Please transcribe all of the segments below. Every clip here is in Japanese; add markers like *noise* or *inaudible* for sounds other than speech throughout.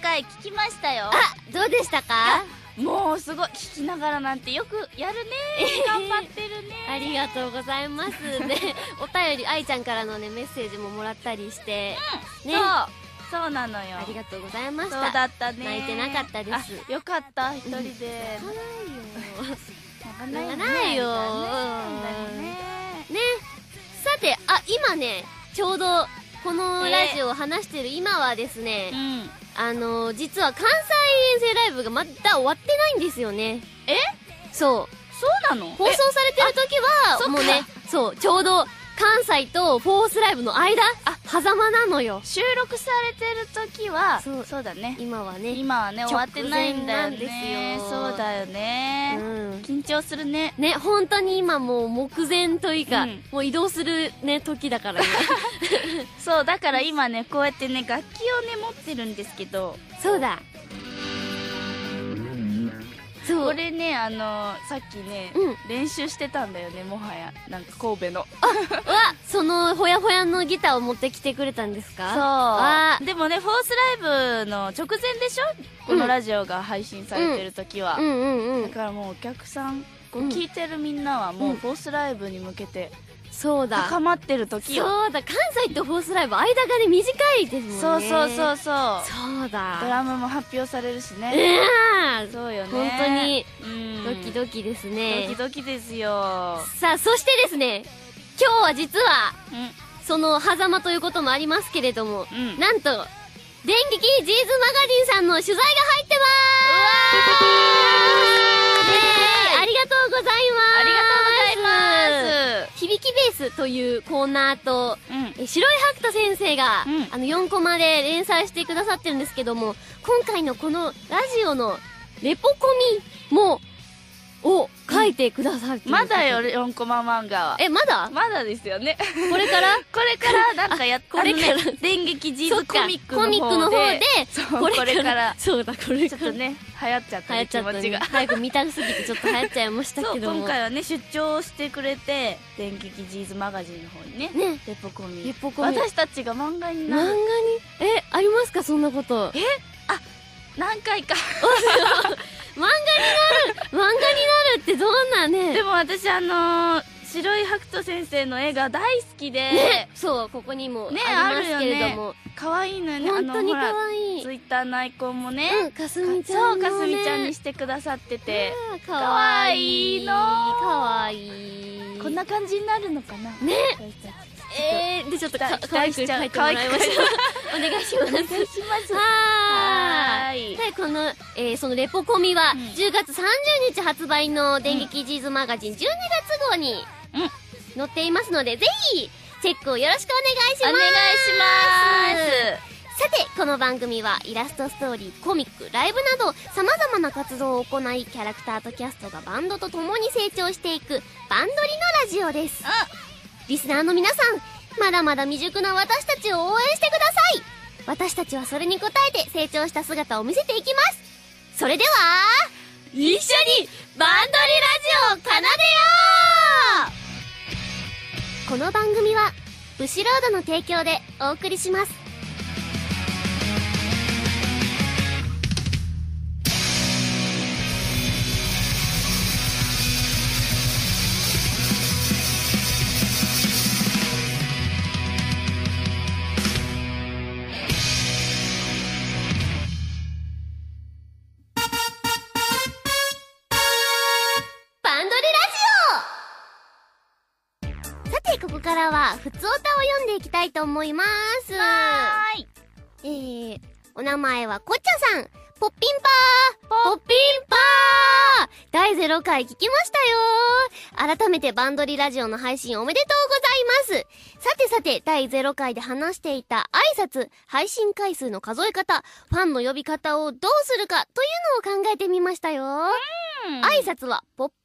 回聞きましたよ。あどうでしたか？もうすごい聞きながらなんてよくやるね。頑張ってるね。*laughs* ありがとうございます。*laughs* ねお便り愛ちゃんからのねメッセージももらったりして、ね。そうそうなのよ。ありがとうございましそうただったね。泣いてなかったです。あよかった一人で。泣かないよ。泣泣かないよねね。さてあ今ねちょうどこのラジオを話してる今はですね、うん。あの実は関西遠征ライブがまだ終わってないんですよね。え？そう。そうなの？放送されてる時はもうねそうちょうど関西とフォースライブの間？あ。狭間なのよ。収録されてる時はそう。だね。今はね。今はね終わってないんだよ直前なんですね。よそうだよね、うん。緊張するね。ね本当に今もう目前というか、うん。もう移動するね時だからね。*laughs* そうだから今ねこうやってね楽器をね持ってるんですけど。そうだそう。これねあのさっきね、うん。練習してたんだよねもはや。なんか神戸の。わそのほやほやのギターを持ってきてくれたんですか？そう。あでもねフォースライブの直前でしょ？このラジオが配信されてる時は、うんうんうん。だからもうお客さんこううん。聞いてるみんなはもううん。フォースライブに向けてそうだ。高まってる時よ、そうだ。関西とフォースライブ間がね短いですもんね。そうそうそうそう。そうだ。ドラムも発表されるしね、うんそうよね。本当に。うん。ドキドキですね。ドキドキですよ。さあそしてですね今日は実はうん。その狭間ということもありますけれども、うん。なんと電撃ジーズマガジンさんの取材が入ってます。ねえありがとうございます。ありがとうございます。響きベースというコーナーと、うん。え白い白太先生が、うん。あの4コマで連載してくださってるんですけども今回のこのラジオのレポコミもを書いてくださってる、まだよ4コマ漫画は。えまだ？まだですよね。これから？*laughs* これからなんかやっこれから？電撃ジーズコミックの方で。これから？そうだこれちょっとね流行っちゃったね流行っちゃった、ね、気持ちが早く見たすぎてちょっと流行っちゃいましたけども。今回はね出張してくれて電撃ジーズマガジンの方にねね。レポコミレポコミ私たちが漫画に漫画に？なるえありますか？そんなこと。何回か *laughs* 漫画になる漫画になるってどんなね。でも私あのー白い白人先生の絵が大好きで、ねそうここにもねありますけれども、可愛いのよね。本当に可愛い。ツイッターのアイコンもね、うんかすみちゃんの、ね、そうかすみちゃんにしてくださってて、かわい。のかわいい。こんな感じになるのかな。ねえー、でちょっとか期可愛くちいてもらいましたお願いします。お願いします。はい。はい、この、えーそのレポコミは、うん。10月30日発売の電撃ジーズマガジン12月号にうん。載っていますので、ぜひ、チェックをよろしくお願いしおます。願いします。さて、この番組はイラストストーリー、コミック、ライブなど様々な活動を行い、キャラクターとキャストがバンドと共に成長していくバンドリのラジオです。リスナーの皆さん、まだまだ未熟な私たちを応援してください。私たちはそれに応えて成長した姿を見せていきます。それでは、一緒にバンドリラジオを奏でよう。この番組は、ブシロードの提供でお送りします。ふつおたを読んでいきたいと思います。はーい。えー、お名前はこっちゃさん。ポッピンパーポッピンパー第0回聞きましたよ改めてバンドリラジオの配信おめでとうございますさてさて、第0回で話していた挨拶、配信回数の数え方、ファンの呼び方をどうするかというのを考えてみましたよ挨拶は、ポッピン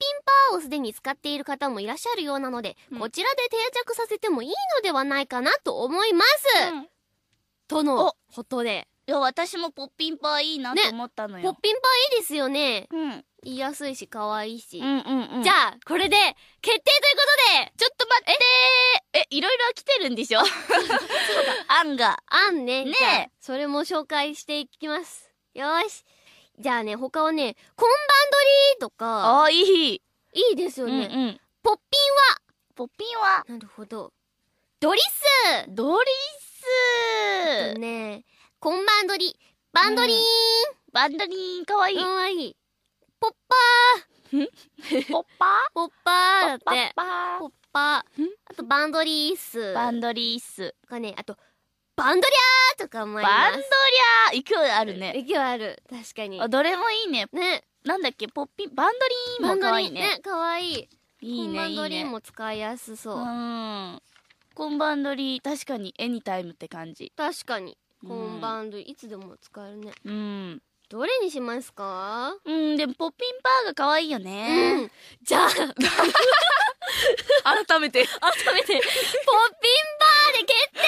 パーをすでに使っている方もいらっしゃるようなので、うんこちらで定着させてもいいのではないかなと思います、うんとのことで。いや、私もポッピンパーいいなと思ったのよ。ポッピンパーいいですよね。うん。言いやすいし、可愛いし。うんうんうん。じゃあ、これで、決定ということで、ちょっと待ってえ、いろいろ来てるんでしょ？*laughs* 案が。案ね。ねそれも紹介していきます。よーし。じゃあね、他はね、コンバンドリーとか、ああ、いい。いいですようんね。うん。ポッピポッピンは、ンは、なるほど。ドリスドリスとね、コンバンドリ、バンドリーン、バンドリーンかわいい。かわいい。ポッパポッパー、ポッパーだっーポッて。パポッパーん。あと、バンドリース。ー。バンドリース。がね、あと、バンドリャーとかもあります。バンドリャー勢いあるね。勢いある。確かにあ。どれもいいね。ね。なんだっけ、ポッピン、バンドリーンもかわいいね。リーね。かわいい。いいね、コンバン。ドリーも使いやすそう。うん。コンバンドリー、確かに anytime って感じ。確かに。うんコンバンドリー、いつでも使えるね。うん。どれにしますか？うん、でもポッピンパーが可愛いようね。ん。じゃあ、改改めて。めて、ポッピンバーで決定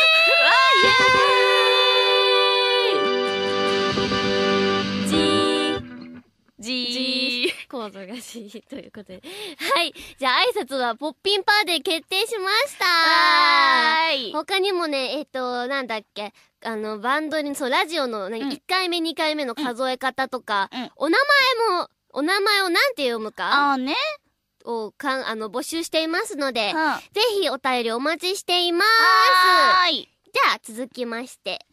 じーじー。コードが G ということで。はい。じゃあ挨拶はポッピンパーで決定しましたはーい。他にもね、えっ、と、なんだっけ、あの、バンドに、そう、ラジオの、ねうん1回目、2回目の数え方とか、うんお名前も、お名前をなんて読むか？ああね。をかん、あの、募集していますので、はぜひお便りお待ちしています。ーい。じゃあ、続きまして。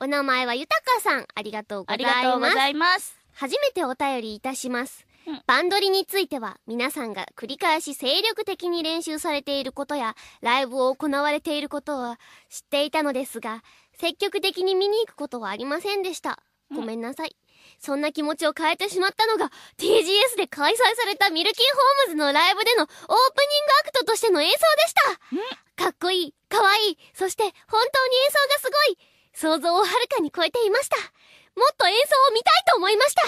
お名前はゆたかさん、ありがとうござあいます。りがとうございます。初めてお便りいたします。うんバンドリについては皆さんが繰り返し精力的に練習されていることやライブを行われていることは知っていたのですが積極的に見に行くことはありませんでした。ごめんなさい。そんな気持ちを変えてしまったのが TGS で開催されたミルキーホームズのライブでのオープニングアクトとしての演奏でした。かっこいい、かわいい、そして本当に演奏がすごい。想像をはるかに超えていました。もっと演奏を見たいと思いました。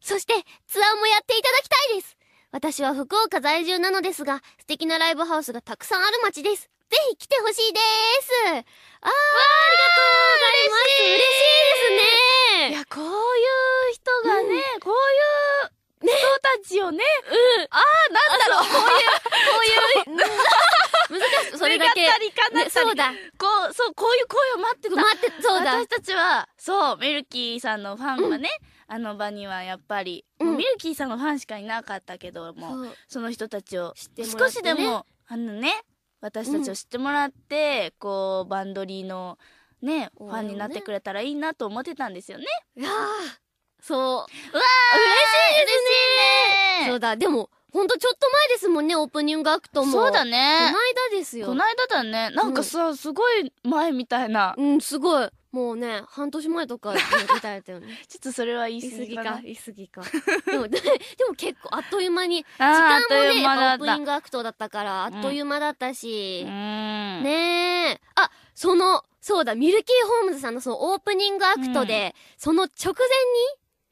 そして、ツアーもやっていただきたいです。私は福岡在住なのですが、素敵なライブハウスがたくさんある街です。ぜひ来てほしいです。あー、ありがとうございます。嬉しいですね。いや、こういう人がね、こういう人たちをね、ああ、なんだろう、こういう、*laughs* 難しい。それだけ。そうだ。こう、そう、こういう声を待ってた。待って、そうだ私。たちは、そう、ミルキーさんのファンがね、あの場にはやっぱり、うんミルキーさんのファンしかいなかったけども、その人たちを知ってもら少しでも、あのね、私たちを知ってもらって、こう、バンドリーのね、ファンになってくれたらいいなと思ってたんですよね。いやーそう。うわー嬉しいですねそうだ。でも、ほんとちょっと前ですもんね、オープニングアクトも。そうだこのね。間ですよ。この間だね。なんかさ、すごい前みたいな。うん、すごい。もうね、半年前とかに答えたよね。*laughs* ちょっとそれは言い過ぎか言い過ぎか？でも、ででも結構あっという間に、*laughs* 時間あっというもね、オープニングアクトだったから、あっという間だったしう、ん。ねえ。あ、その、そうだ、ミルキーホームズさんのそのオープニングアクトで、その直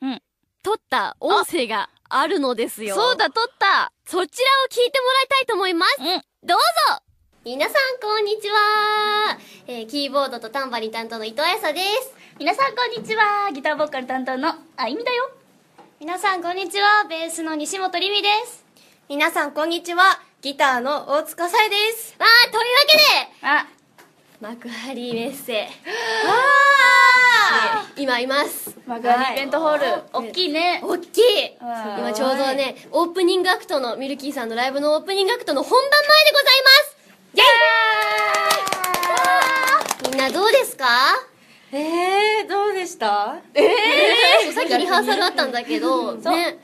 前に、うん撮った音声があるのですよ。そうだ、撮った。そちらを聞いてもらいたいと思います。うん。どうぞ皆さん、こんにちは。えー、キーボードとタンバリン担当の伊藤彩沙です。皆さんこんにちは。ギターボーカル担当のあゆみだよ。皆さんこんにちはベースの西本りみです皆さんこんにちはギターの大塚さえですわー、というわけで、あ、幕張メッセ。今います。マガリイベントホール。おっきいね。大きい。今ちょうどね、オープニングアクトの、ミルキーさんのライブのオープニングアクトの本番前でございます。イェイ！みんなどうですか？えー、どうでした？えー、さっきリハーサルあったんだけど、ね。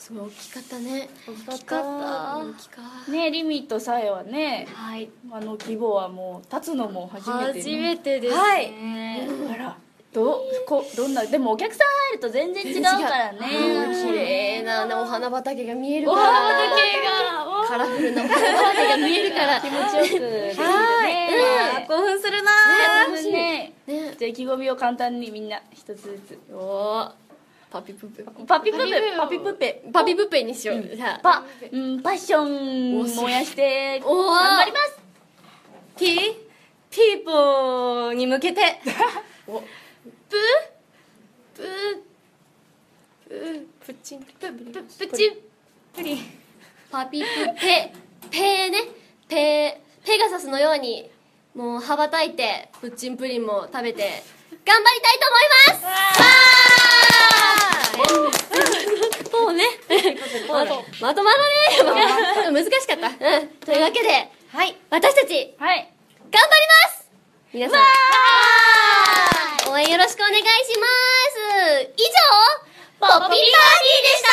すごい大きかったね。大きかった。大きかっねリミとさえはねはい。あの規模はもう立つのも初めて、ね、初めてですはい。ね。あらどこどんな？でもお客さん入ると全然違うからね。綺麗なねお花畑が見えるおから。花畑が。カラフルなお花畑が見えるから。気持ちよくできるね。興奮するなねね。ね。じゃあ意気込みを簡単にみんな一つずつ。おーパピプペ。パピプペ。パピプペ。パピプペ。にしよう。じゃあ。パ、うん、パッション燃やして頑張ります。ピーピーポーに向けて。*laughs* お。プープープープチン。プププチン。プリン。パピプペ。ペね。ペペガサスのようにもう羽ばたいてプッチンプリンも食べて頑張りたいと思いますもうね。まとまとまらねえ難しかった、うん、というわけではい。私たちはい。頑張ります。皆さん。応援よろしくお願いします。以上ポッピーパーティーでした。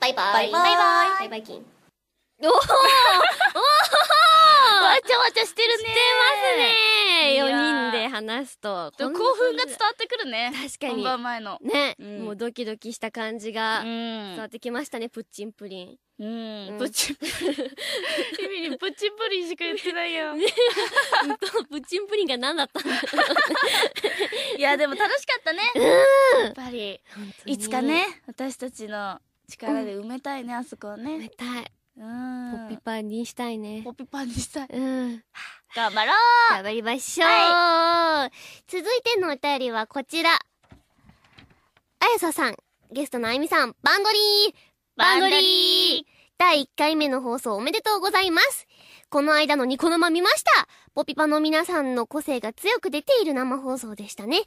バイバイ。バイバイ。バイバイ。キンおー。おーわちゃわちゃしてるね。してますね。いやー。4人で話すと。興奮が伝わってくるね。確かに。本番前の。ね、うん。もうドキドキした感じうがん。伝わってきましたね、プッチンプリン。うん。うん。プチプリン。*laughs* プチプリンしか言ってないよ。プッチンプリンが何だったんだ *laughs* いやでも楽しかったね。やっぱり。いつかね私たちの力で埋めたいねあそこを埋めねたいうんポッピパンにしたいね。ポッピパンにしたい。うん。頑張ろ頑張りましょう、続いてのお便りはこちら。あやささんゲストのあゆみさんバンドリー。バンドリー。第1回目の放送おめでとうございます。この間のニコ生見ました。ポピパの皆さんの個性が強く出ている生放送でしたね。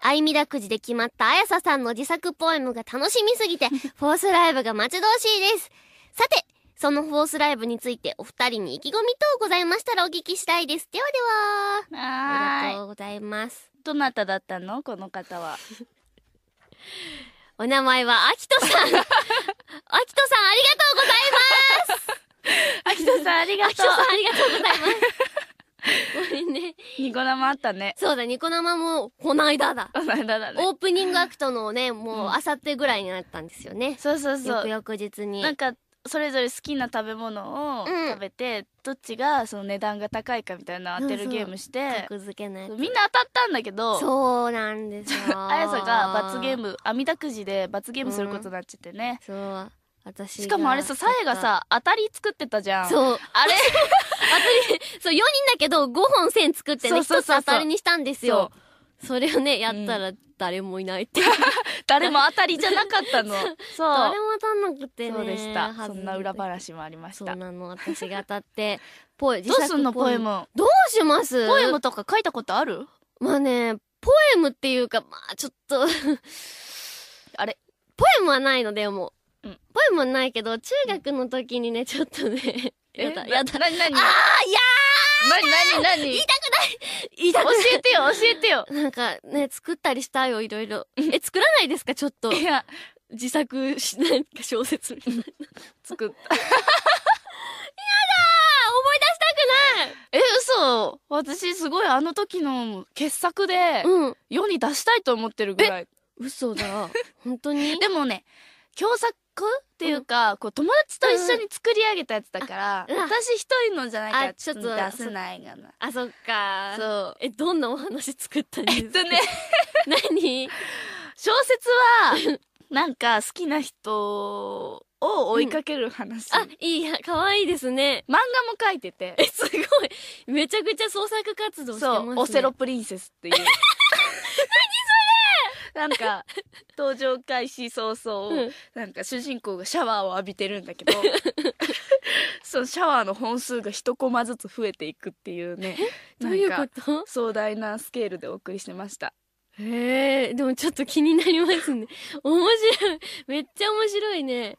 あいみだくじで決まったあやささんの自作ポエムが楽しみすぎて、*laughs* フォースライブが待ち遠しいです。さて、そのフォースライブについてお二人に意気込み等ございましたらお聞きしたいです。ではでは。うありがはとうございます。どなただったの？この方は *laughs* お名前は、あきとさん。あきとさん、ありがとうございます。秋田さんありがとあきとさん、ありがとうございます。ごめんね。うニコ生あったねそうだ、ニコ生も、この間だ。この間だねオープニングアクトのね、もう、うんあさってぐらいになったんですよね。そうそうそう翌々日に。なんかそれぞれ好きな食べ物をうん食べて、どっちがその値段が高いかみたいなの当てるゲームして格付けのやつ。みんな当たったんだけどそうなんですよ。*laughs* あやさが罰ゲーム網だくじで罰ゲームすることになっちゃってね、そう。私が。しかもあれささえが、さ当たり作ってたじゃんそう。あれ *laughs* そう、4人だけど、5本線作ってね、1つそうそうそうそう当たりにしたんですよ。それをね、やったら誰もいないって。*laughs* 誰も当たりじゃなかったの。*laughs* そう。誰も当たんなくてね。そうでした。そんな裏話もありました。そうなの、私が当たって。*laughs* ポエ、どうすんのポエ。ム。どうします？ポエムとか書いたことある？まあね、ポエムっていうか、まあちょっと。あれ？ポエムはないのでも。う、うん。ポエムはないけど、中学の時にね、ちょっとね、やだ、やだ。なになに？あー、いやなになになに？言いたくない言いたく教ないえてよ教えてよなんかね、作ったりしたよ、いろいろ。え、作らないですかちょっと。いや自作し、なんか小説みたいな。*laughs* 作った *laughs* あー、思い出したくえ嘘私すごいあの時の傑作で。世に出したいと思ってるぐらい嘘だ。*laughs* 本当に？でもね共作っていうか、こう友達と一緒に作り上げたやつだから、うん。うん私一人のじゃないからあちょっと出せないがなあ、そっか。そう。え、どんなお話作ったんですかえっとね。*laughs* 何？小説は *laughs* なんか好きな人を追いかける話、あ、いいや、可愛いですね。漫画も書いてて。え、すごい。めちゃくちゃ創作活動してますね。そう、オセロプリンセスっていう。*laughs* *laughs* なんか、登場開始早々、うんなんか主人公がシャワーを浴びてるんだけど、*laughs* そのシャワーの本数が一コマずつ増えていくっていうね、どういうなんかこと壮大なスケールでお送りしてました。へえ、でもちょっと気になりますね。面白い。めっちゃ面白いね。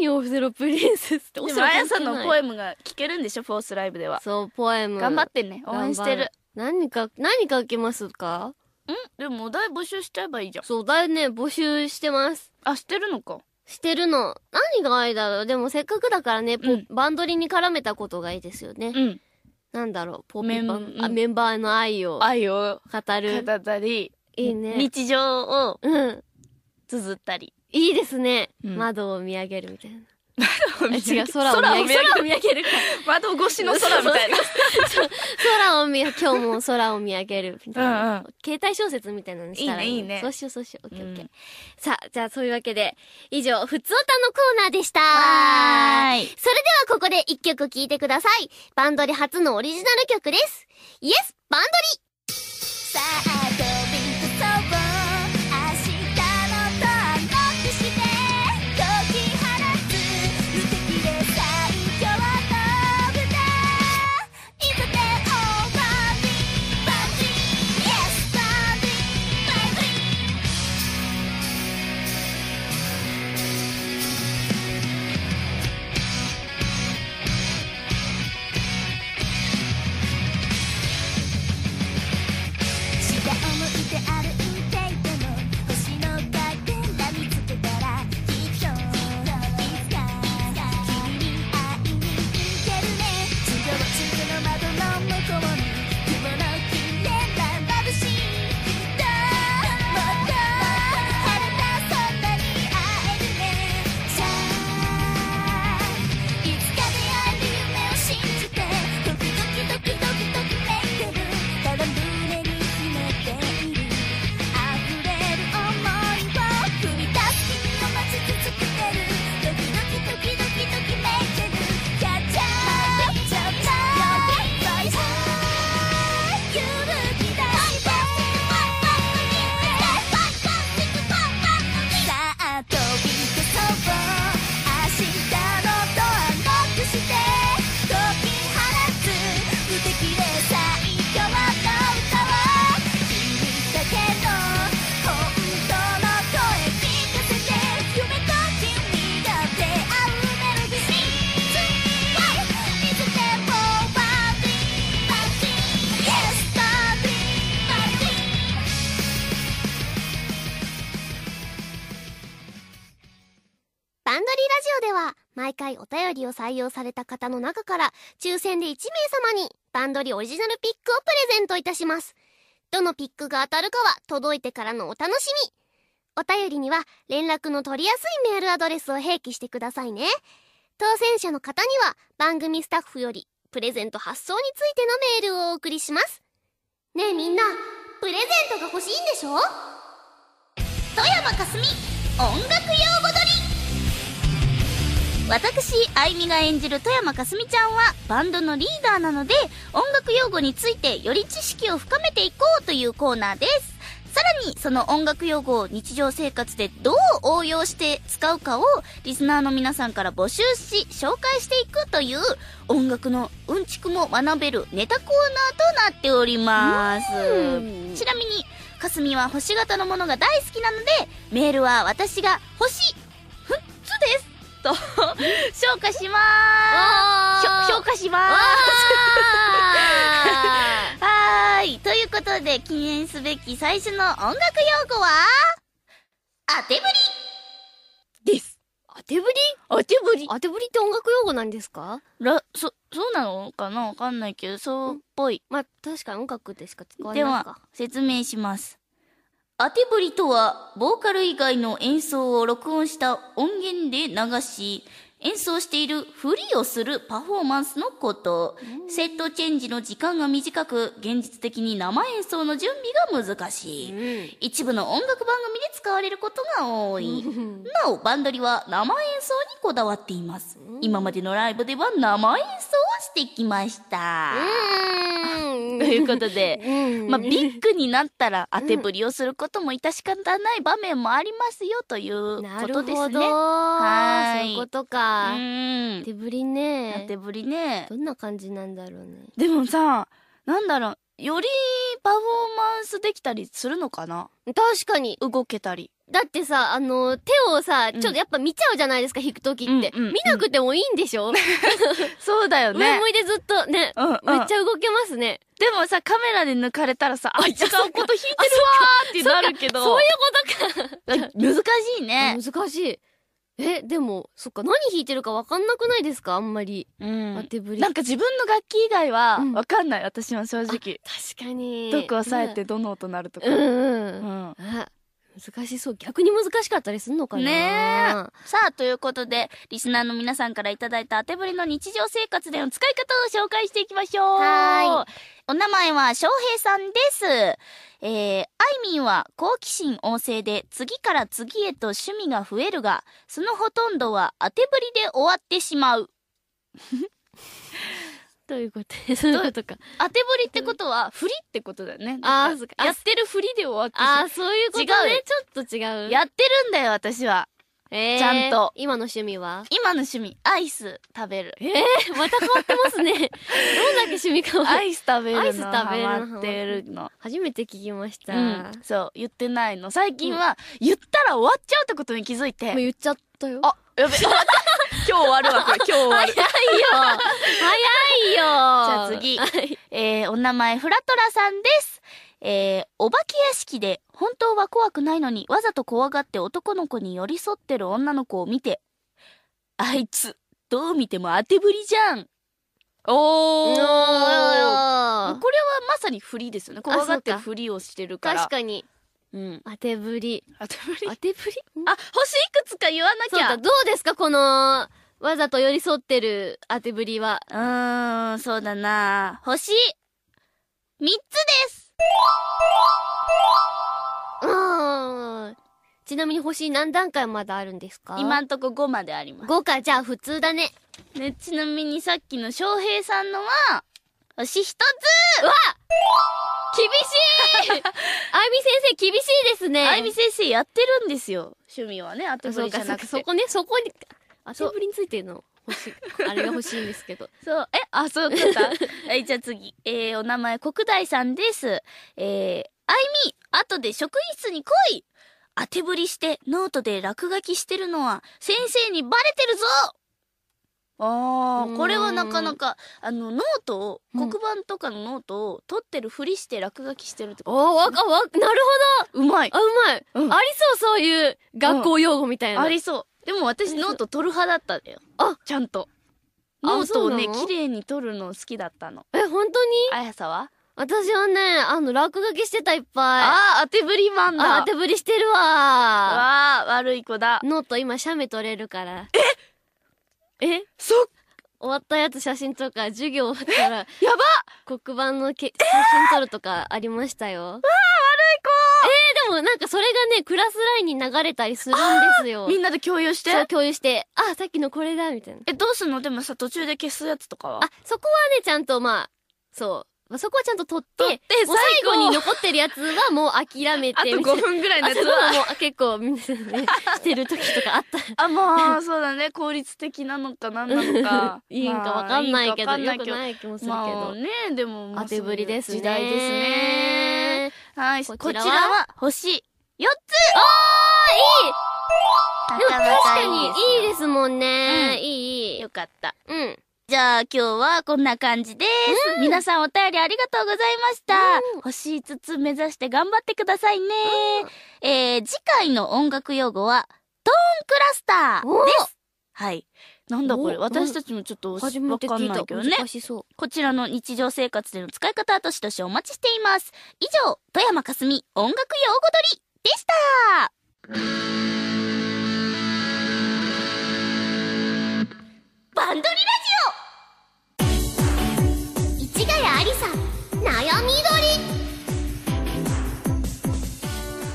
何オセロプリンセスって？オでも、あやさんのポエエムが聞けるんでしょ、フォースライブでは。そう、ポエム。頑張ってね、応援してる。何か、何書きますか？んでもお題募集しちゃえばいいじゃん。そう、だいね、募集してます。あ、知ってるのか。してるの。何が愛だろう？でもせっかくだからね、ポうんバンドリに絡めたことがいいですよね。うん。なんだろう、ポピメンバン、うんあ、メンバーの愛を愛を語る。語ったり、いいね。日常をうん。綴ったり。いいですね。うん窓を見上げるみたいな。違違う、*laughs* 空を見上げる。空を見上げるか。窓越しの空みたいな。空を見、今日も空を見上げるみたいな。うんうん携帯小説みたいなのしたらいいねいいねそうしよう、そうしよう。オッケーオッケーうん。さあ、じゃあそういうわけで、以上、ふつおたのコーナーでした。はーい。それではここで一曲聴いてください。バンドリ初のオリジナル曲です。イエスバンドリさあ回お便りを採用された方の中から抽選で1名様にバンドリオリジナルピックをプレゼントいたします。どのピックが当たるかは届いてからのお楽しみ。お便りには連絡の取りやすいメールアドレスを併記してくださいね。当選者の方には番組スタッフよりプレゼント発送についてのメールをお送りします。ねえみんな、プレゼントが欲しいんでしょ？富山かすみ音楽用語撮り私、あいみが演じる富山かすみちゃんはバンドのリーダーなので音楽用語についてより知識を深めていこうというコーナーです。さらにその音楽用語を日常生活でどう応用して使うかをリスナーの皆さんから募集し紹介していくという音楽のうんちくも学べるネタコーナーとなっております。ちなみにかすみは星型のものが大好きなのでメールは私が星ふっつですと評価しまー。す評価しまー。すはーい。ということで記念すべき最初の音楽用語は当てぶり。です。当てぶり。当てぶり当てぶりって音楽用語なんですか？らそそうなのかな？わかんないけどそうっぽい。まあ、確かに音楽でしか使わないでか。は説明しますアテブリとはボーカル以外の演奏を録音した音源で流し演奏しているふりをするパフォーマンスのこと。セットチェンジの時間が短く現実的に生演奏の準備が難しい。一部の音楽番組で使われることが多い。なおバンドリは生演奏にこだわっています。今までのライブでは生演奏をしてきました。ということで、*laughs* うん。まあ、ビッグになったら当てぶりをすることも致し方ない場面もありますよというなることですね。ほど。はーい。そういうことうか。ん当。てぶりね。当てぶりね。どんな感じなんだろうね。でもさ、なんだろう、よりパフォーマンスできたりするのかな？確かに。動けたり。だってさ、あの、手をさ、うんちょっとやっぱ見ちゃうじゃないですか、弾くときって。うんうんうん見なくてもいいんでしょ？*laughs* そうだよ上向いてずっとね、うんうんめっちゃ動けますね。でもさ、カメラで抜かれたらさ、あ、違うこと弾いてるわーってなるけど。そういうことか。*laughs* 難しいね。難しい。え、でも、そっか、何弾いてるかわかんなくないですか？あんまり。うん当てぶり。なんか自分の楽器以外はうんわかんない、私は正直。確かに。どこ押さえてどの音鳴るとか。うんうん。ううんん。あ難しそう。逆に難しかったりすんのかなねさあ、ということで、リスナーの皆さんからいただいた当てぶりの日常生活での使い方を紹介していきましょう。はお名前は翔平さんです。えー、あいみんは好奇心旺盛で次から次へと趣味が増えるが、そのほとんどは当てぶりで終わってしまう。どういうこと？そういうことか。当てぶりってことは、振りってことだよね。あーだからそっかやってる振りで終わって。ああ、そういうこと違うね。ちょっと違う。やってるんだよ、私は。えーちゃんと今の趣味は？今の趣味、アイス食べる。えー、また変わってますね。*laughs* どんだけ趣味かは。アイス食べるの？アイス食べるのってるの。初めて聞きました。うん、そう、言ってないの。最近は、言ったら終わっちゃうってことに気づいて。もう言っちゃったよ。あ、やべ、*laughs* 今日終わるわ、これ。*laughs* 今日終わる。早いよ早いよじゃあ次はい。えー、お名前、フラトラさんです。えー、お化け屋敷で、本当は怖くないのに、わざと怖がって男の子に寄り添ってる女の子を見て、あいつ、どう見ても当てぶりじゃん。おー。これはまさに振りですよね。怖がって振りをしてるから。確かに。うん。当てぶり。当てぶり？当てぶり？あ、星いくつか言わなきゃ。そうか、どうですかこの、わざと寄り添ってる当てぶりは？うーん、そうだな星、三つですうーん。ちなみに星何段階まであるんですか？今んとこ5まであります。5か、じゃあ普通だね。ね、ちなみにさっきの翔平さんのは、星一つ厳しいあいみ先生厳しいですね。あいみ先生やってるんですよ。趣味はね、当てぶそうか、りじゃなくて。そこね、そこに、当てぶりについてるの欲しい。あれが欲しいんですけど。*laughs* そう、え、あ、そういうことはい、じゃあ次。えー、お名前、国大さんです。えー、あいみ、後で職員室に来い当てぶりして、ノートで落書きしてるのは、先生にバレてるぞあうーんー、これはなかなか、あの、ノートを、うん黒板とかのノートを取ってるふりして落書きしてるってこおー、わか、わ、なると。うまいほど。あ、うまい。うんありそう、そういう学校用語みたいな。ありそう。でも私ノート取る派だったんだよ。あちゃんと。あノートをね、綺麗に取るの好きだったの。え、本当に？あやさは？私はね、あの、落書きしてたいっぱい。あー、当てぶりマンだ。あ、当てぶりしてるわ。わあ、悪い子だ。ノート今、写メ撮れるから。ええ？そっ、終わったやつ写真とか、授業終わったら、やば黒板のけ写真撮るとかありましたよ。わあ、悪い子えー、でもなんかそれがね、クラスラインに流れたりするんですよ。みんなで共有して？そう共有して、あ、さっきのこれだ、みたいな。え、どうすんの？でもさ、途中で消すやつとかは？あ、そこはね、ちゃんとまあ、そう。まあそこはちゃんと撮って、撮ってもう最最後後に残ってるやつはもう諦めて、あとみたい5分ぐらいのやつは。もう結構みんなでね、してる時とかあった。あ、まあ、そうだね。効率的なのか何なのか。*laughs* いいんかわかんないけど、まあいいんかわかんよくない気もするけまあど。ね、でも、まあ当てぶりですね。時代ですね。。はい、ここちらはちらは星4つあ、いいでも確かにいいでですもんね。うんいい、いい。よかった。うん。じゃあ今日はこんな感じです。皆さんお便りありがとうございました。うん星5つ目指して頑張ってくださいね。えー、次回の音楽用語は、トーンクラスターです。はい。なんだこれお私たちもちょっとわかんないけどね。難しそう。こちらの日常生活での使い方としとしお待ちしています。以上、富山かすみ音楽用語取りでしたバンドリラジオ市ヶ谷ありさ悩みどり。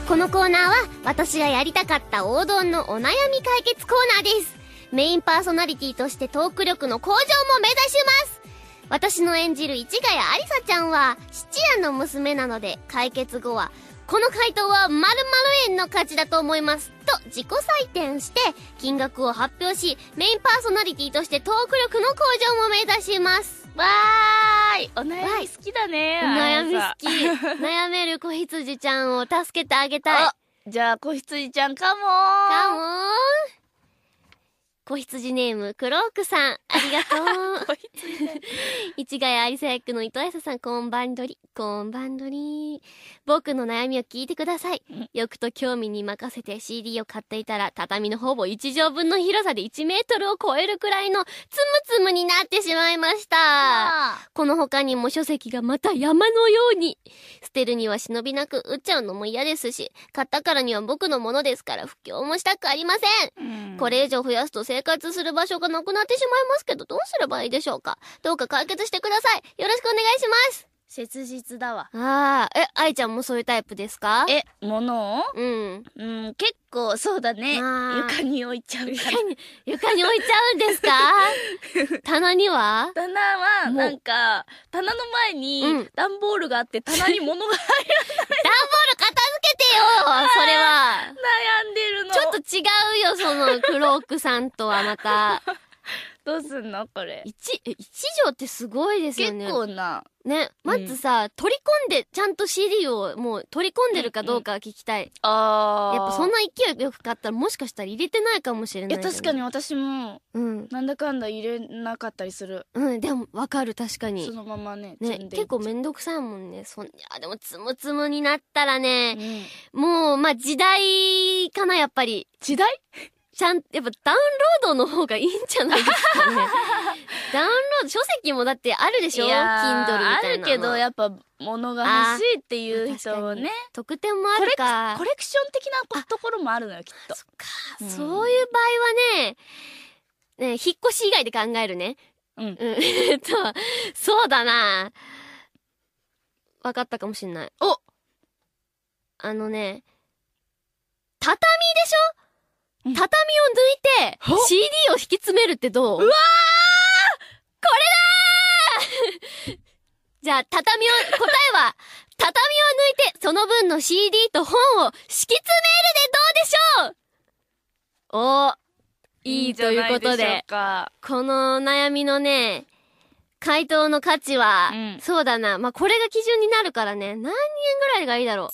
このコーナーは私がやりたかった王道のお悩み解決コーナーです。メインパーソナリティとしてトーク力の向上も目指します。私の演じる市ヶ谷ありさちゃんは質屋の娘なので解決後はこの回答は〇〇円の価値だと思いますと自己採点して金額を発表しメインパーソナリティとしてトーク力の向上も目指しますわーいお悩み好きだね。悩み好あき。*laughs* 悩める子羊ちゃんを助けてあげたい。あじゃあ、子羊ちゃんかもかも子羊ネーム、クロークさん。ありがとう。市ヶ谷有沙役の糸谷さん、こんばんどり。こんばんどり。僕の悩みを聞いてください。欲と興味に任せて CD を買っていたら、畳のほぼ1畳分の広さで1メートルを超えるくらいのつむつむになってしまいました。この他にも書籍がまた山のように。捨てるには忍びなく、売っちゃうのも嫌ですし、買ったからには僕のものですから、布教もしたくありません。これ以上増やすと生活する場所がなくなってしまいますけど、どうすればいいでしょうか？どうか解決してください。よろしくお願いします。切実だわ。ああ、え、愛ちゃんもそういうタイプですか？え、物を？うん。うん、結構そうだね。床に置いちゃう。床に、床に置いちゃうんですか？*laughs* 棚には？棚は、なんか、棚の前うにん、段ボールがあって、棚に物が段ボール片付けてよそれは。悩んでるの。ちょっと違うよ、そのクロークさんとはまた。どうすんの？これ。一、え一畳ってすごいですよ結ね。構な。ね、まずさ、取り込んで、ちゃんと CD をもう取り込んでるかどうか聞きたい。あー。やっぱそんな勢いよく買ったらもしかしたら入れてないかもしれないじゃない。確かに私も、うん。なんだかんだ入れなかったりする。うん、でもわかる、確かそに。のままね。ね結構めんどくさいもんね。そん、いや、でもつむつむになったらうね、んもう、まあ、時代かな、やっぱり。時代？ちゃん、やっぱダウンロードの方がいいんじゃないですかね。*laughs* ダウンロード、書籍もだってあるでしょ ?Kindle みーたいなの。あるけど、やっぱ、物が欲しいっていう人もね。特典もあるか。コレクション的なところもあるのよ、きっと。そっか、うんそういう場合はね、ね、引っ越し以外で考えるね。うん。うん。*laughs* えっと、そうだな。わかったかもしんない。おあのね、畳でしうんょ？畳を抜いてほ、CD を引き詰めるってどう？うわー！これだー！*laughs* じゃあ、畳を、答えは、畳を抜いて、その分の CD と本を敷き詰めるでどうでしょう？おーいいということで、か。この悩みのね、回答の価値は、うん。そうだな。まあ、これが基準になるからね、何円ぐらいがいいだろう？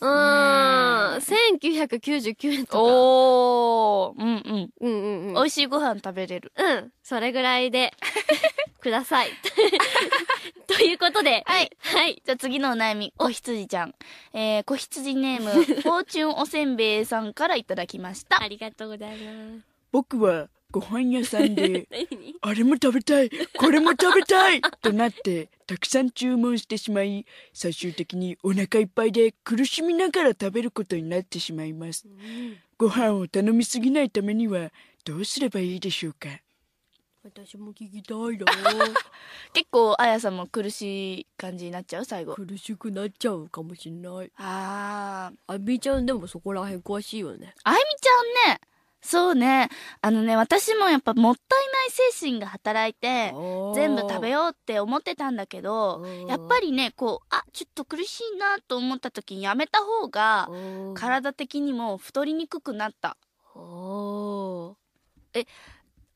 うーん、1999円とか。おー。うんうん。うんうんうん。美味しいご飯食べれる。うん、それぐらいで、*laughs* ください。*laughs* ということで、はい。はい。じゃあ次のお悩み、子羊ちゃん。えー、子羊ネーム、*laughs* フォーチュンおせんべいさんからいただきました。ありがとうございます。僕はご飯屋さんで *laughs* 何？あれも食べたいこれも食べたい *laughs* となってたくさん注文してしまい最終的にお腹いっぱいで苦しみながら食べることになってしまいますご飯を頼みすぎないためにはどうすればいいでしょうか？私も聞きたいな *laughs* 結構、あやさんも苦しい感じになっちゃう？最後。苦しくなっちゃうかもしんない。あー。あみちゃんでもそこら辺詳しいよね。あいみちゃんね、そうね、あのね、私もやっぱもったいない精神が働いて、全部食べよようって思ってたんだけど、やっぱりね、こう、あ、ちょっと苦しいなと思った時にやめた方が、体的にも太りにくくなった。え、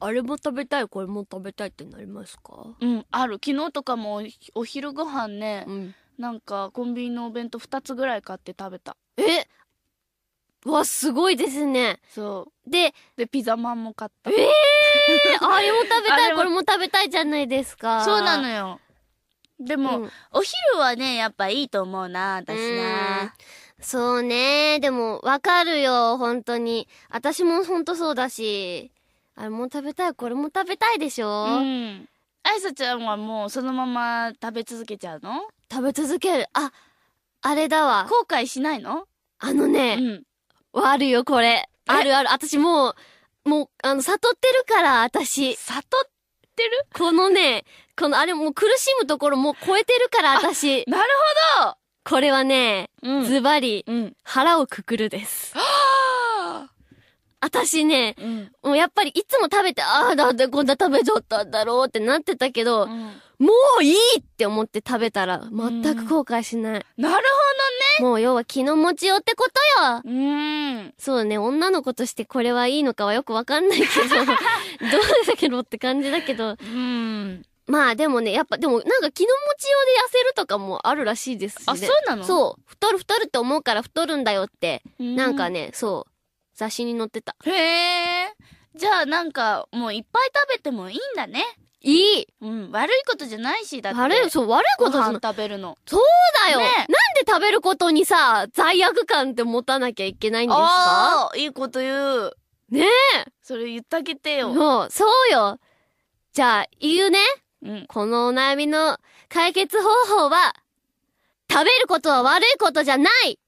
あれも食べたい、これも食べたいってなりますか？うん、ある。昨日とかもおお昼ご飯ね、うん。なんかコンビニのお弁当2つぐらい買って食べた。えわ、すごいですね。そで、う。で、ピザマンも買った。ええあれも食べたい、*laughs* これも食べたいじゃないですか。そうなのよ。でも、うんお昼はね、やっぱいいと思うな、私な。そうね。でも、わかるよ、本当に。私も本当そうだし。あれも食べたい、これも食べたいでしょ、うん。あいさちゃんはもうそのまま食べ続けちゃうの？食べ続ける。あ、あれだわ。後悔しないの？あのうね、ん。あるよ、これ。あるある。私もう、もう、あの、悟ってるから、私。悟ってる？このね、この、あれもう苦しむところもう超えてるから、私。なるほこれはね、どうん。ズバリ、うん。腹をくくるです。は私ね、ぁうん。もうやっぱりいつも食べて、ああ、なんでこんな食べちゃったんだろうってなってたけど、うんもういいって思って食べたら、全く後悔しない。なるもう要は気の持ちようってことよ。ほどね。うん。そうね、女の子としてこれはいいのかはよくわかんないけど、*laughs* どうだけどって感じだけど、うん。まあでもね、やっぱでもなんか気の持ちようで痩せるとかもあるらしいですしね。あ、そうなの？そう。太る太るって思うから太るんだよって、うんなんかね、そう。雑誌に載ってた。へえ。じゃあなんか、もういっぱい食べてもいいんだね。いいうん、悪いことじゃないし、だって。悪い、そう、悪いごことじゃない。飯食べるの。そうだよ、ねなんで食べることにさ、罪悪感って持たなきゃいけないんですか？いいこと言う。ねえ。それ言ってあげてよ。もう、そうよ。じゃあ、言うね。うん。このお悩みの解決方法は、食べることは悪いことじゃない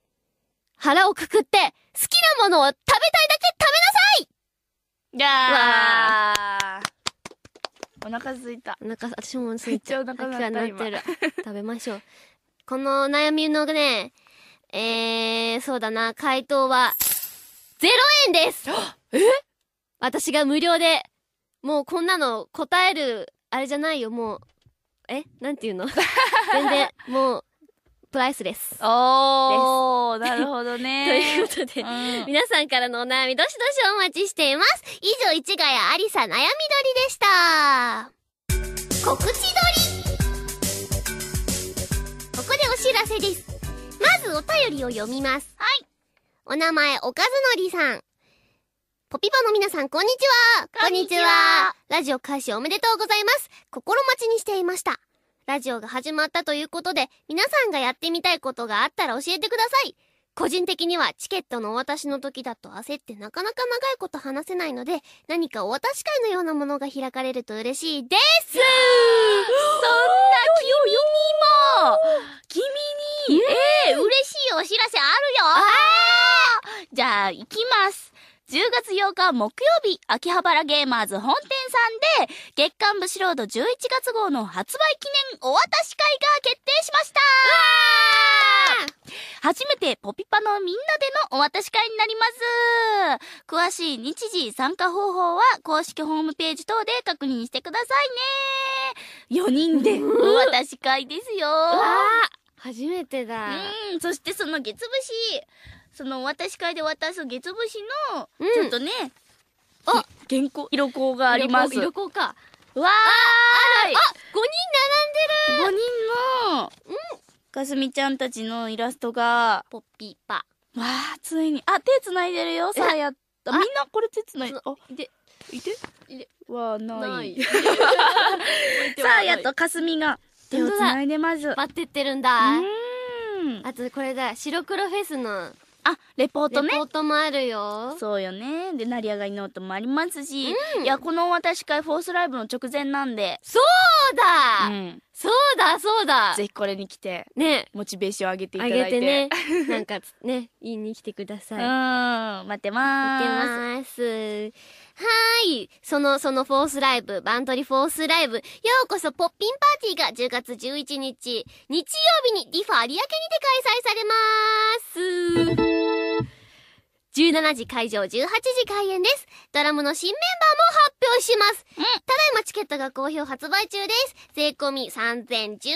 腹をくくって、好きなものを食べたいだけ食べなさいじゃあ、お腹すいた。お腹、私も空いめっちゃお腹なってる。食べましょう。この悩みのね、えー、そうだな、回答は、0円です。え？私が無料で、もうこんなの答える、あれじゃないよ、もう、え？なんていうの？*laughs* 全然、もう、プライスです。おー、なるほどとね。*laughs* いうことで、うん皆さんからのお悩みどしどしお待ちしています。以上、市ヶ谷ありさ悩みどりでした。告知撮りここでお知らせです。まずお便りを読みます。はい。お名前、おかずのりさん。ポピパの皆さん、こんにちは。こんにちは。ラジオ開始おめでとうございます。心待ちにしていました。ラジオが始まったということで、皆さんがやってみたいことがあったら教えてください。個人的にはチケットのお渡しの時だと焦ってなかなか長いこと話せないので、何かお渡し会のようなものが開かれると嬉しいです。そんな君にも君にええ嬉しいお知らせあるよじゃあ、行きます。10月8日木曜日、秋葉原ゲーマーズ本店さんで、月刊ブシロード11月号の発売記念お渡し会が決定しました初めてポピパのみんなでのお渡し会になります。詳しい日時、参加方法は公式ホームページ等で確認してくださいね。4人でお渡し会ですよ。初めてだ。うん、そしてその月節、そのお渡し会で渡す月節の、うんちょっとね、あ原稿、色稿があります。色々か。わーいあ、5人並んでる !5 人の、かすみちゃんたちのイラストが、ポッピーパ。わー、ついに、あ、手繋いでるよ、さあやった。みんなこれ手繋いで、あ、で、いて？いてわー、ない。ない。*laughs* さあやっとかすみが手を繋いでます。う待ってってるんだ。ーん。あとこれだ、白黒フェスのあ、レポートねレポ。ートもあるよ。そうよね。で、成り上がりノートもありますし、いや、このお渡し会フォースライブの直前なんで、そうだ、うん。そうだそうだぜひこれに来て、ねモチベーション上げていたあだいて。げてね。*laughs* なんかね、言いに来てください。うん、待ってま見ーす。てます。はーい。その、そのフォースライブ、バントリフォースライブ、ようこそポッピンパーティーが10月11日、日曜日にリファ有明にて開催されます。17時会場、18時開演です。ドラムの新メンバーも発表します。ただいまチケットが好評発売中です。税込み3015円で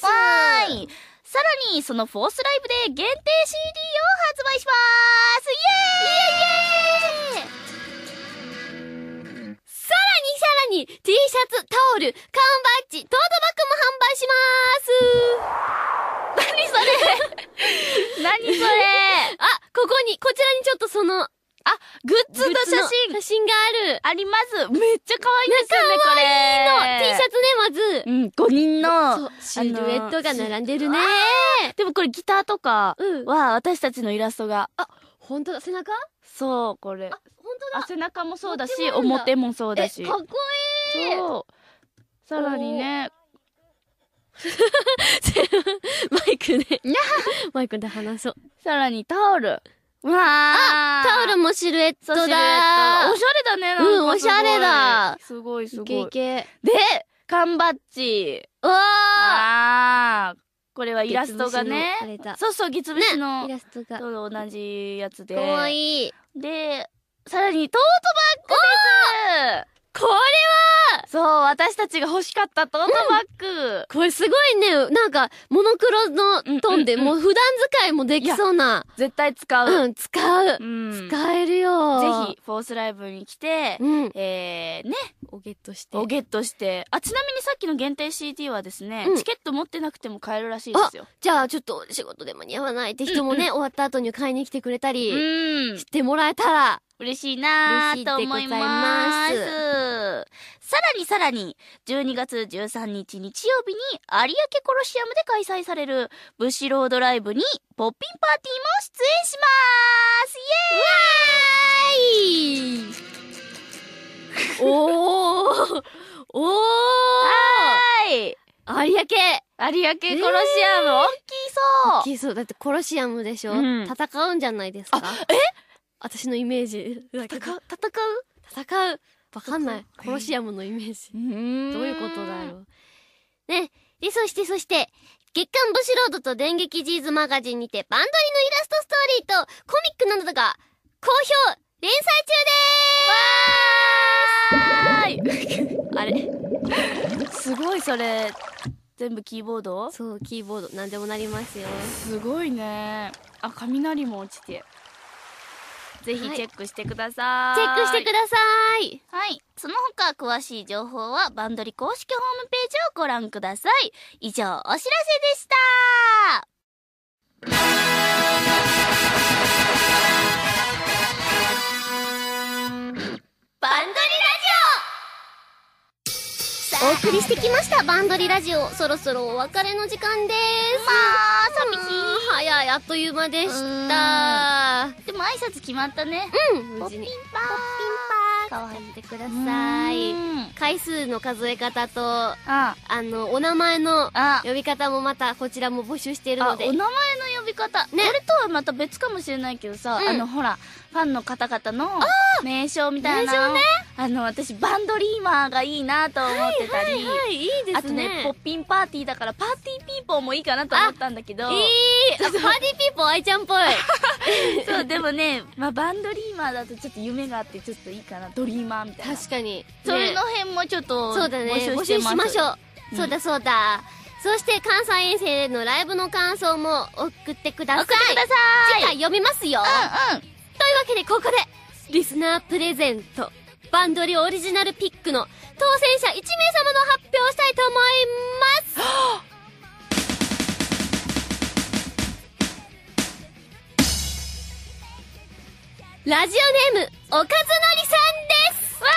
す。わーい。さらに、そのフォースライブで限定 CD を発売しまーすイエーイイエーイさらにさらに T シャツ、タオル、缶バッジ、トートバッグも販売します何それあ、ここに、こちらにちょっとその、あ、グッズの写真写真がある。あります。めっちゃ可愛いですよね、これ。T シャツね、まず。うん、5人の。そう、シルエットが並んでるね。でもこれギターとかうん。は私たちのイラストが。ほんとだ、背中？そう、これ。あ、ほんとあ、だ。背中もそうだし、表もそうだし。え、かっこいいそう。さらにね、*laughs* マイクで、マイクで話そう。さらにタオル。うわータオルもシルエットそうシルエッだト。おしゃれだね、うんおしゃれだすごい、すいごい。けいけ。で、缶バッジ。うわあー。これはイラストがね。そうそう、月ー節のね、イラストが。と同じやつで。かわいい。で、さらにトートバッグですこれはそう、私たちが欲しかったトートバッグ。これすごいね、なんか、モノクロのトンで、うんうんうんもう普段使いもできそうな。絶対使う。うん、使う。うん使えるよ。ぜひ、フォースライブに来て、うん。えー、ね、おゲットして。をゲットして。あ、ちなみにさっきの限定 CD はですね、うんチケット持ってなくても買えるらしいですよ。じゃあ、ちょっと仕事で間に合わないって人もね、終わった後に買いに来てくれたり、うんし。てもらえたら、嬉しいなーと思います。さらにさらに、12月13日日曜日に有明コロシアムで開催されるブッシュロードライブにポッピンパーティーも出演します。イエーイ。*laughs* おー。おー。はい。有明有明コロシアム、大きそう。大きそう。だってコロシアムでしょ、うん。戦うんじゃないですか？え？私のイメージだけど。戦う？戦う？わかんない。コロシアムのイメージ。どういうことだろうね。でそしてそして月刊ブシロードと電撃ジーズマガジンにてバンドリのイラストストーリーとコミックなどが好評連載中でー。すあれ？すごいそれ。全部キーボード？そうキーボード。何でもなりますよ。すごいね。あ雷も落ちてぜひはい。チェックしてください、チェックしてください。はい。その他詳しい情報はバンドリ公式ホームページをご覧ください。以上お知らせでした。バンドリラお送りしてきましたバンドリラジオ。そろそろお別れの時間です。まあ寂しい。早いあっという間でした。でも挨拶決まったね。うん。無事にパー。かわいてくだうさい。回数の数え方とあ。あのお名前のあ。呼び方もまたこちらも募集しているあので。お名前の呼び方、ね。これとはまた別かもしれないけどさ、うん。あのほらファンの方々の名称みたいなの名あの私バンドリーマーがいいなと思ってたり、はいはいいいですあとねポッピンパーティーだから party people もいいかなと思ったんだけどいい。あ party people 愛ちゃんっぽい。*laughs* そうでもね、まあ、バンドリーマーだとちょっと夢があってちょっといいかなドリーマーみたいな。確かに。それのね辺もちょっとそうだね。募募集集してます。しょう、うん。そうだそうだ。そして関西遠征のライブの感想も送ってください。送ってください。次回読みますよ、うんうんわけでここでリスナープレゼントバンドリオリジナルピックの当選者1名様の発表をしたいと思います。ラジオネームおかずのりさんです。わ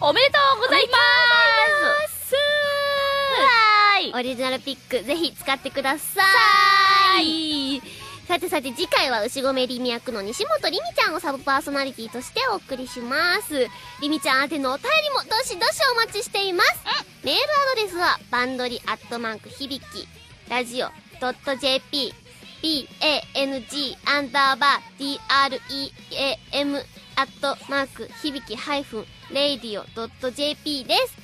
ー。おめでとうございます。はーい。オリジナルピックぜひ使ってくださいさてさて次回は牛込りみ役の西本りみちゃんをサブパーソナリティとしてお送りします。りみちゃん宛てのお便りもどしどしお待ちしています。メールアドレスはバンドリアットマーク響きラジオドット .jp bang アンダーバー dream アットマーク響きハイフン radio.jp です。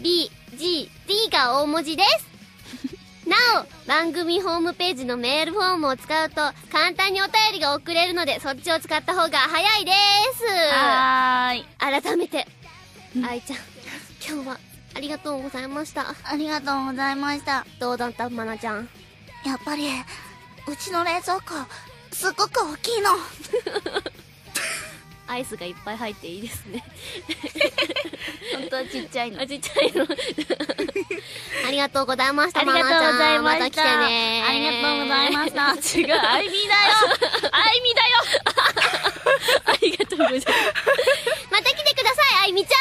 BGD が大文字です。なお、番組ホームページのメールフォームを使うと簡単にお便りが送れるのでそっちを使った方が早いですはーい改めて、愛ちゃん、今日はありがとうございました。ありがとうございましたどうだったまなちゃん？やっぱりうちの冷蔵庫すごく大きいのアイスがいっぱい入っていいですね。*laughs* 本当はちっちゃいのあ、ちっちゃいの。*laughs* ありがとうございました、ありがとうございましたまありがとうございました違うあいみだよあいみだよありがとうございます。また来てください、あいみちゃん。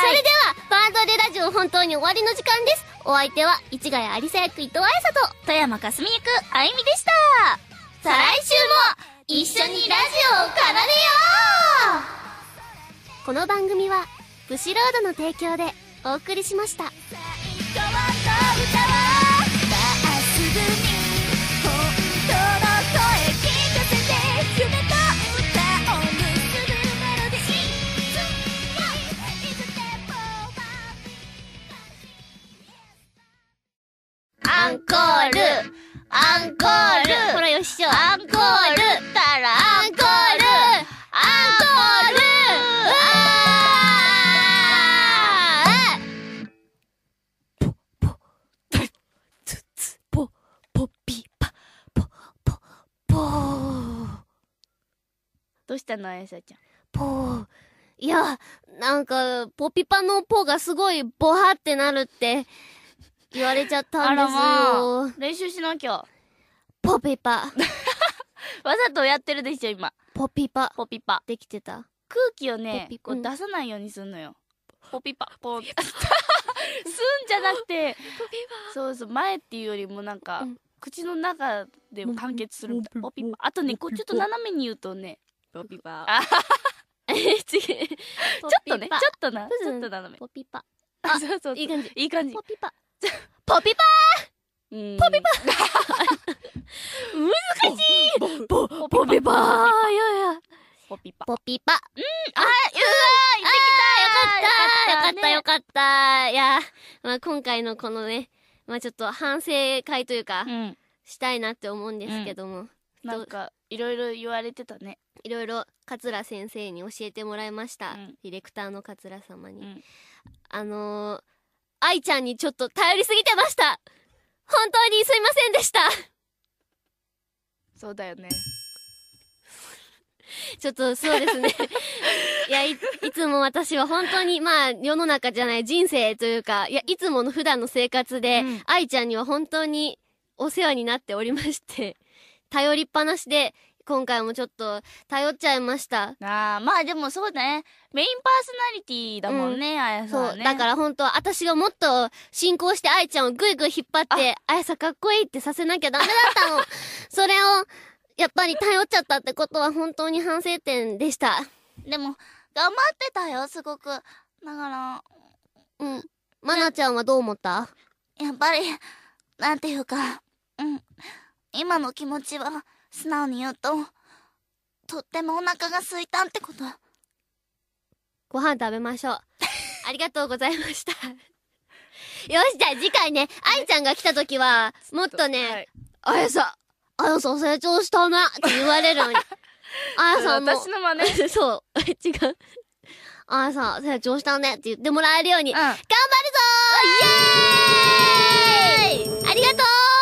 それでは、バンドでラジオ本当に終わりの時間です。お相手は、市ヶ谷有沙役伊藤彩と、富山かすみ役あいみでした再来週も、一緒にラジオを奏でようこの番組は、ブシロードの提供でお送りしました。アンコールアンコール。ほらよっしょ。アンコール。たらアンコール。アンコール。どうしたのあやさちゃんポー。いや、なんか、ポピパのポがすごいボハってなるって言われちゃったんですよ。練習しなきゃポピパ。*laughs* わざとやってるでしょ、今。ポピパ。ポピパ。できてた。空気をねこううん出さないようにすんのよ。ポピパ、*laughs* ポン。吸う *laughs* んじゃなくて、そうそう、前っていうよりもなんか、うん口の中で完結するみたい。ポピパ。あとね、こうちょっと斜めに言うとね、ポピパ。ちょっとね、ちょっとな、うんちょっと斜め。ポピパ。あ、そうそう。いい感じ。いい感じポ。ピパ。*laughs* ポピパポピパ *laughs* 難しい。ポポポピパー。いやいや。ポピパ。ポピパ。あ、うわー、行ってきた。よかった。よかっかった。いや、まあ今回のこのね、まあちょっと反省会というかた、うん。したいなって思うんですけども、なんか、いろいろ言われてたね。いろいろ桂先生に教えてもらいました。うん。ディレクターの桂様に。うん。あのー、愛ちゃんにちょっと頼りすぎてました本当にすいませんでしたそうだよね。*laughs* ちょっとそうですね。*laughs* いやい、いつも私は本当に、まあ、世の中じゃない人生というか、いや、いつもの普段の生活で、うん愛ちゃんには本当にお世話になっておりまして、頼りっぱなしで、今回もちょっと頼っちゃいました。ああ、まあでもそうだね。メインパーソナリティだもんね、あやさんそう。だから本当私がもっと進行して愛ちゃんをぐいぐい引っ張って、あやさかっこいいってさせなきゃダメだったの。*laughs* それを、やっぱり頼っちゃったってことは本当に反省点でした。でも、頑張ってたよ、すごく。だから、うん。まなちゃんはどう思った？やっぱり、なんていうか、うん。今の気持ちは、素直に言うと、とってもお腹が空いたってこと。ご飯食べましょう。*laughs* ありがとうございました。*laughs* よし、じゃあ次回ね、愛ちゃんが来た時は、もっとね、あやさ、あやさ成長したなって言われるのに。*laughs* あやさんの、私の真似。そう、違う。あやさ成長したねって言ってもらえるように、うん。頑張るぞーイエーイ